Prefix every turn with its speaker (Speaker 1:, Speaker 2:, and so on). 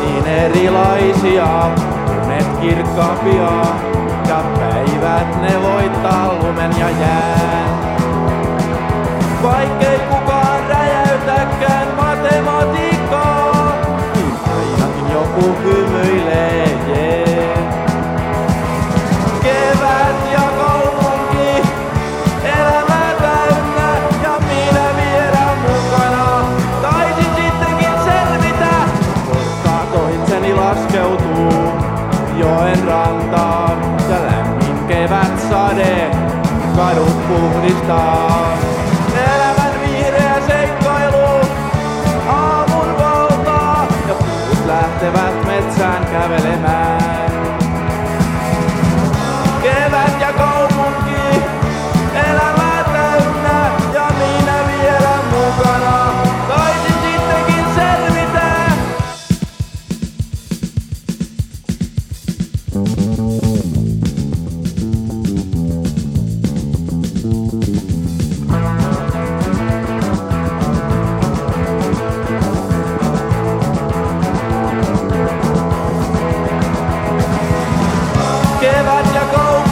Speaker 1: Niin erilaisia, unet kirkkaampia, ja päivät ne voittaa lumen ja jään. Vaikkei kukaan räjäytäkään matematiikkaa, niin ainakin joku hyö joen rantaan ja lämmin kevät sade kadut puhdistaa. Elämän vihreä seikkailu, aamun valtaa ja puut lähtevät metsään kävelemään. Give up your.